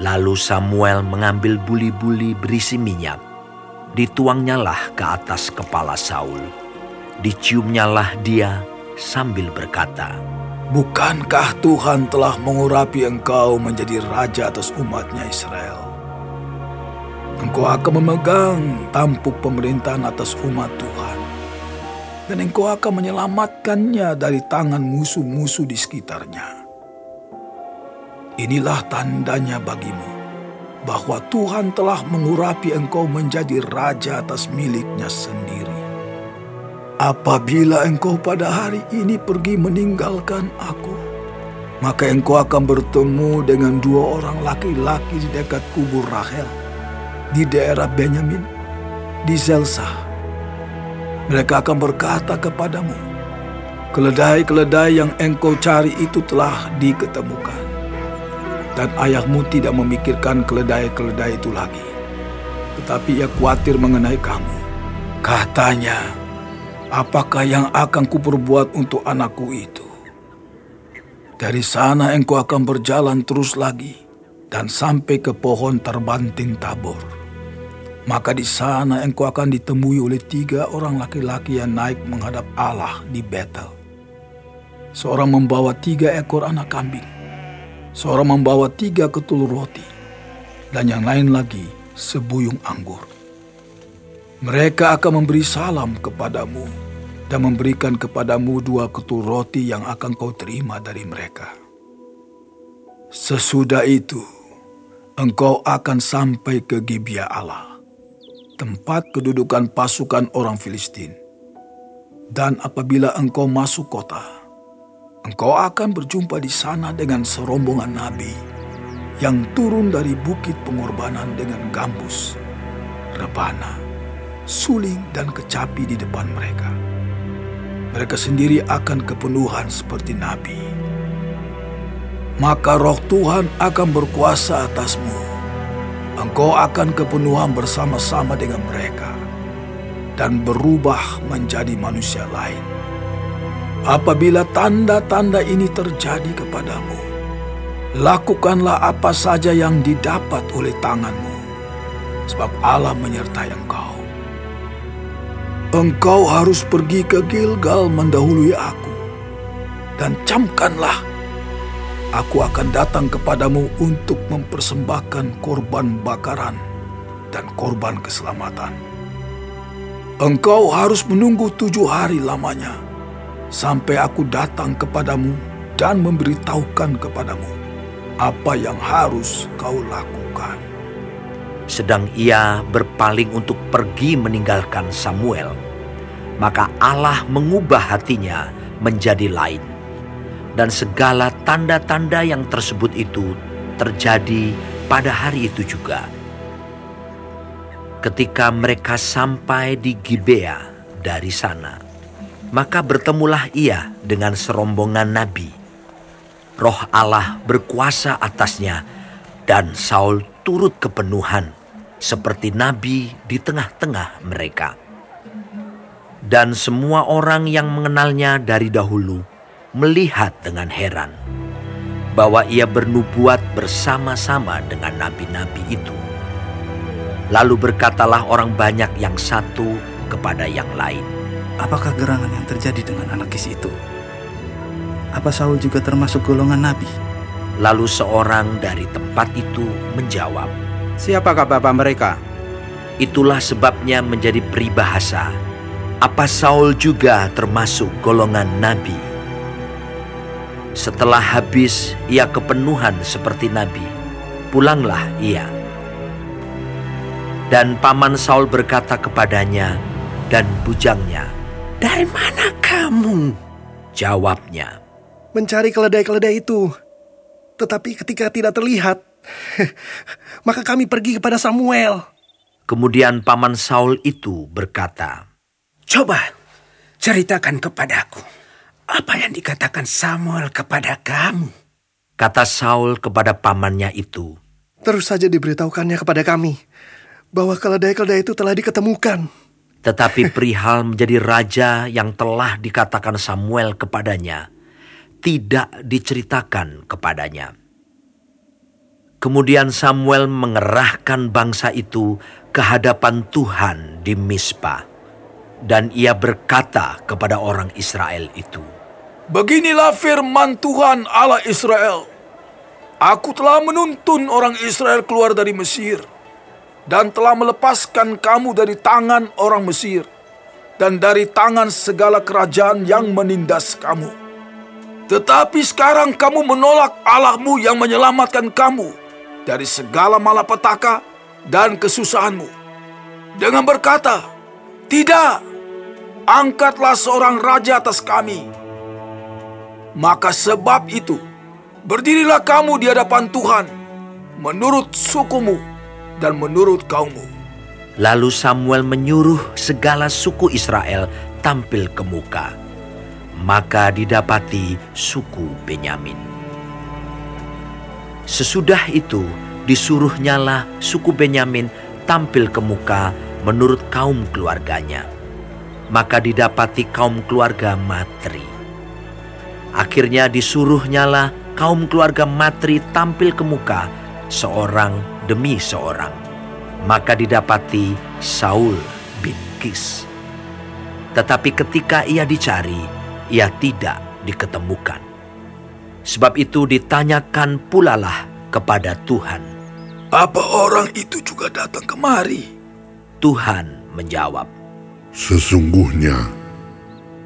Lalu Samuel mengambil buli-buli berisi minyak. Dituangnyalah ke atas kepala Saul. Diciumnyalah dia sambil berkata, Bukankah Tuhan telah mengurapi engkau menjadi raja atas umatnya Israel? Engkau akan memegang tampuk pemerintahan atas umat Tuhan. Dan engkau akan menyelamatkannya dari tangan musuh-musuh di sekitarnya. Inilah tandanya bagimu bahwa Tuhan telah mengurapi engkau menjadi raja atas miliknya sendiri. Apabila engkau pada hari ini pergi meninggalkan aku, maka engkau akan bertemu dengan dua orang laki-laki di dekat kubur Rahel di daerah Benyamin, di Zelsa. Mereka akan berkata kepadamu, keledai-keledai yang engkau cari itu telah diketemukan dan ayahmu tidak memikirkan keledai-keledai itu lagi. Tetapi ia khawatir mengenai kamu. Katanya, apakah yang akan kuperbuat untuk anakku itu? Dari sana engkau akan berjalan terus lagi dan sampai ke pohon terbanting tabor. Maka di sana engkau akan ditemui oleh tiga orang laki-laki yang naik menghadap Allah di Betel. Seorang membawa tiga ekor anak kambing Seorang membawa tiga ketul roti, dan yang lain lagi sebuyung anggur. Mereka akan memberi salam kepadamu dan memberikan kepadamu dua ketul roti yang akan kau terima dari mereka. Sesudah itu, engkau akan sampai ke Gibia Allah, tempat kedudukan pasukan orang Filistin. Dan apabila engkau masuk kota, engkau akan berjumpa di sana dengan serombongan nabi yang turun dari bukit pengorbanan dengan gambus, rebana, suling, dan kecapi di depan mereka. Mereka sendiri akan kepenuhan seperti nabi. Maka roh Tuhan akan berkuasa atasmu. Engkau akan kepenuhan bersama-sama dengan mereka dan berubah menjadi manusia lain Apabila tanda-tanda ini terjadi kepadamu, lakukanlah apa saja yang didapat oleh tanganmu, sebab Allah menyertai engkau. Engkau harus pergi ke Gilgal mendahului aku, dan camkanlah, aku akan datang kepadamu untuk mempersembahkan korban bakaran dan korban keselamatan. Engkau harus menunggu tujuh hari lamanya sampai aku datang kepadamu dan memberitahukan kepadamu apa yang harus kau lakukan. Sedang ia berpaling untuk pergi meninggalkan Samuel, maka Allah mengubah hatinya menjadi lain. Dan segala tanda-tanda yang tersebut itu terjadi pada hari itu juga. Ketika mereka sampai di Gibea dari sana, maka bertemulah ia dengan serombongan nabi. Roh Allah berkuasa atasnya dan Saul turut kepenuhan seperti nabi di tengah-tengah mereka. Dan semua orang yang mengenalnya dari dahulu melihat dengan heran bahwa ia bernubuat bersama-sama dengan nabi-nabi itu. Lalu berkatalah orang banyak yang satu kepada yang lain, Apakah gerangan yang terjadi dengan anak Kis itu? Apa Saul juga termasuk golongan nabi? Lalu seorang dari tempat itu menjawab, Siapakah bapak mereka? Itulah sebabnya menjadi peribahasa. Apa Saul juga termasuk golongan nabi? Setelah habis ia kepenuhan seperti nabi, pulanglah ia. Dan paman Saul berkata kepadanya dan bujangnya, dari mana kamu? Jawabnya. Mencari keledai-keledai itu. Tetapi ketika tidak terlihat, maka kami pergi kepada Samuel. Kemudian paman Saul itu berkata, Coba ceritakan kepadaku, apa yang dikatakan Samuel kepada kamu? Kata Saul kepada pamannya itu, Terus saja diberitahukannya kepada kami, bahwa keledai-keledai itu telah diketemukan. Tetapi perihal menjadi raja yang telah dikatakan Samuel kepadanya, tidak diceritakan kepadanya. Kemudian Samuel mengerahkan bangsa itu ke hadapan Tuhan di Mispa. Dan ia berkata kepada orang Israel itu, Beginilah firman Tuhan Allah Israel. Aku telah menuntun orang Israel keluar dari Mesir dan telah melepaskan kamu dari tangan orang Mesir dan dari tangan segala kerajaan yang menindas kamu. Tetapi sekarang kamu menolak Allahmu yang menyelamatkan kamu dari segala malapetaka dan kesusahanmu. Dengan berkata, Tidak, angkatlah seorang raja atas kami. Maka sebab itu, berdirilah kamu di hadapan Tuhan, menurut sukumu dan menurut kaummu. Lalu Samuel menyuruh segala suku Israel tampil ke muka. Maka didapati suku Benyamin. Sesudah itu disuruhnyalah suku Benyamin tampil ke muka menurut kaum keluarganya. Maka didapati kaum keluarga Matri. Akhirnya disuruhnyalah kaum keluarga Matri tampil ke muka seorang demi seorang. Maka didapati Saul bin Kis. Tetapi ketika ia dicari, ia tidak diketemukan. Sebab itu ditanyakan pulalah kepada Tuhan. Apa orang itu juga datang kemari? Tuhan menjawab, Sesungguhnya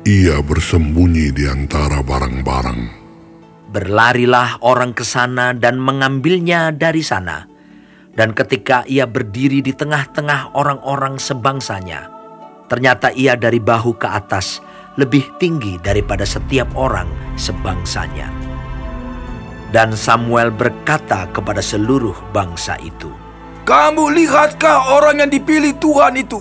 ia bersembunyi di antara barang-barang. Berlarilah orang ke sana dan mengambilnya dari sana. Dan ketika ia berdiri di tengah-tengah orang-orang sebangsanya, ternyata ia dari bahu ke atas lebih tinggi daripada setiap orang sebangsanya. Dan Samuel berkata kepada seluruh bangsa itu, Kamu lihatkah orang yang dipilih Tuhan itu?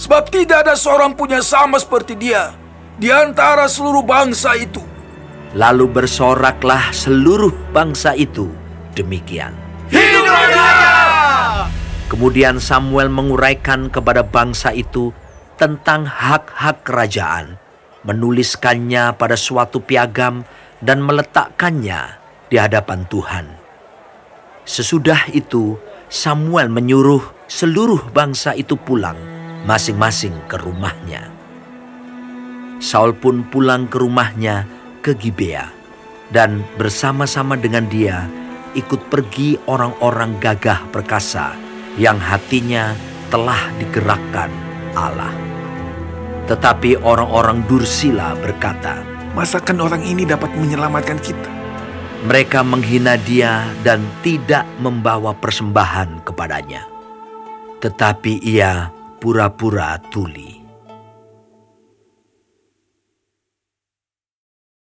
Sebab tidak ada seorang punya sama seperti dia di antara seluruh bangsa itu. Lalu bersoraklah seluruh bangsa itu demikian. Kemudian Samuel menguraikan kepada bangsa itu tentang hak-hak kerajaan, menuliskannya pada suatu piagam dan meletakkannya di hadapan Tuhan. Sesudah itu, Samuel menyuruh seluruh bangsa itu pulang masing-masing ke rumahnya. Saul pun pulang ke rumahnya ke Gibea dan bersama-sama dengan dia ikut pergi orang-orang gagah perkasa yang hatinya telah digerakkan Allah. Tetapi orang-orang Dursila berkata, Masakan orang ini dapat menyelamatkan kita? mereka menghina dia dan tidak membawa persembahan kepadanya. Tetapi ia pura-pura tuli.